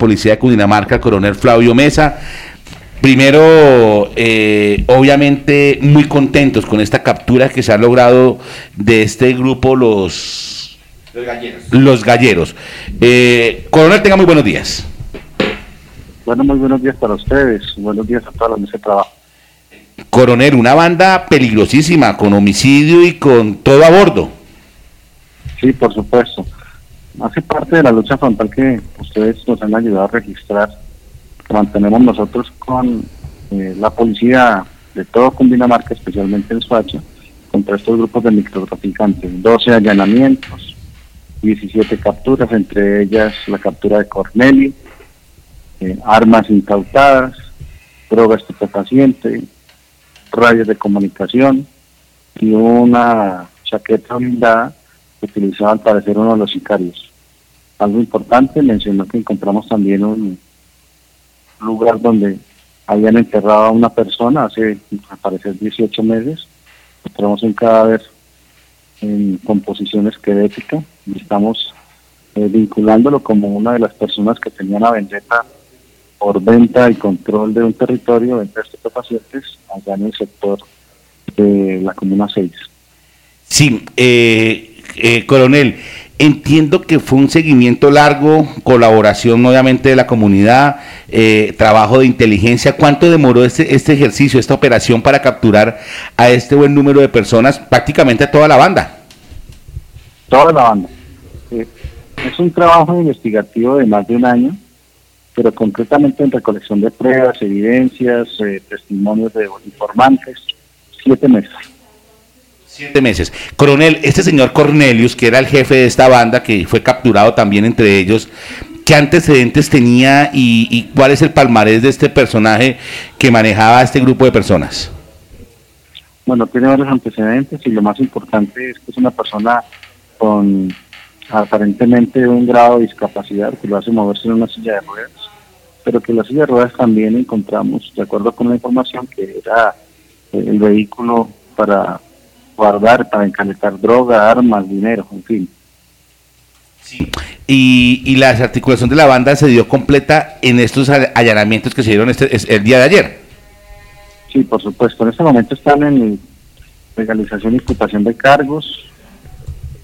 Policía de Cundinamarca, el coronel Flavio Mesa. Primero, eh, obviamente, muy contentos con esta captura que se ha logrado de este grupo, los, los galleros. Los galleros. Eh, coronel, tenga muy buenos días. Bueno, muy buenos días para ustedes. Buenos días a todos los de trabajo. Coronel, una banda peligrosísima, con homicidio y con todo a bordo. Sí, por supuesto. Hace parte de la lucha frontal que ustedes nos han ayudado a registrar mantenemos nosotros con eh, la policía de todo Cundinamarca, especialmente en Suacha, contra estos grupos de microtraficantes. 12 allanamientos, 17 capturas, entre ellas la captura de Cornelio, eh, armas incautadas, droga estupefaciente, radios de comunicación y una chaqueta blindada que utilizaban para ser uno de los sicarios. Algo importante, mencionó que encontramos también un lugar donde habían enterrado a una persona hace, al parecer, 18 meses. Encontramos un cadáver en composición esquelética y estamos eh, vinculándolo como una de las personas que tenían la vendetta por venta y control de un territorio, venta de pacientes, allá en el sector de la Comuna 6. Sí, eh, eh, coronel, Entiendo que fue un seguimiento largo, colaboración obviamente de la comunidad, eh, trabajo de inteligencia. ¿Cuánto demoró este, este ejercicio, esta operación para capturar a este buen número de personas, prácticamente a toda la banda? Toda la banda. es un trabajo investigativo de más de un año, pero concretamente en recolección de pruebas, evidencias, eh, testimonios de informantes, siete meses. Siete meses. Coronel, este señor Cornelius, que era el jefe de esta banda, que fue capturado también entre ellos, ¿qué antecedentes tenía y, cuál es el palmarés de este personaje que manejaba a este grupo de personas? Bueno, tiene varios antecedentes y lo más importante es que es una persona con aparentemente un grado de discapacidad que lo hace moverse en una silla de ruedas, pero que la silla de ruedas también encontramos, de acuerdo con la información, que era el vehículo para guardar para encanetar droga, armas, dinero, en fin. Sí. Y, y, la articulación de la banda se dio completa en estos allanamientos que se dieron este, el día de ayer. Sí, por supuesto. En este momento están en legalización y imputación de cargos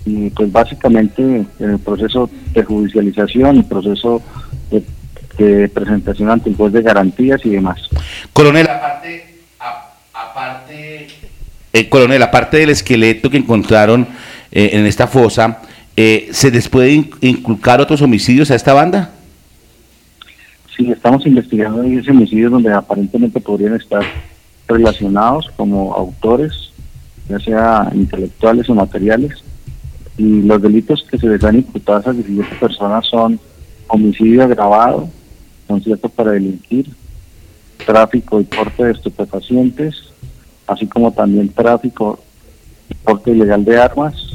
y pues básicamente en el proceso de judicialización, el proceso de, presentación ante el juez de garantías y demás. Coronel, aparte, aparte eh, coronel, aparte del esqueleto que encontraron eh, en esta fosa, eh, ¿se les puede inculcar otros homicidios a esta banda? Sí, estamos investigando esos homicidios donde aparentemente podrían estar relacionados como autores, ya sea intelectuales o materiales, y los delitos que se les han imputado a esas 17 personas son homicidio agravado, concierto para delinquir, tráfico y porte de estupefacientes, así como también tráfico, porte ilegal de armas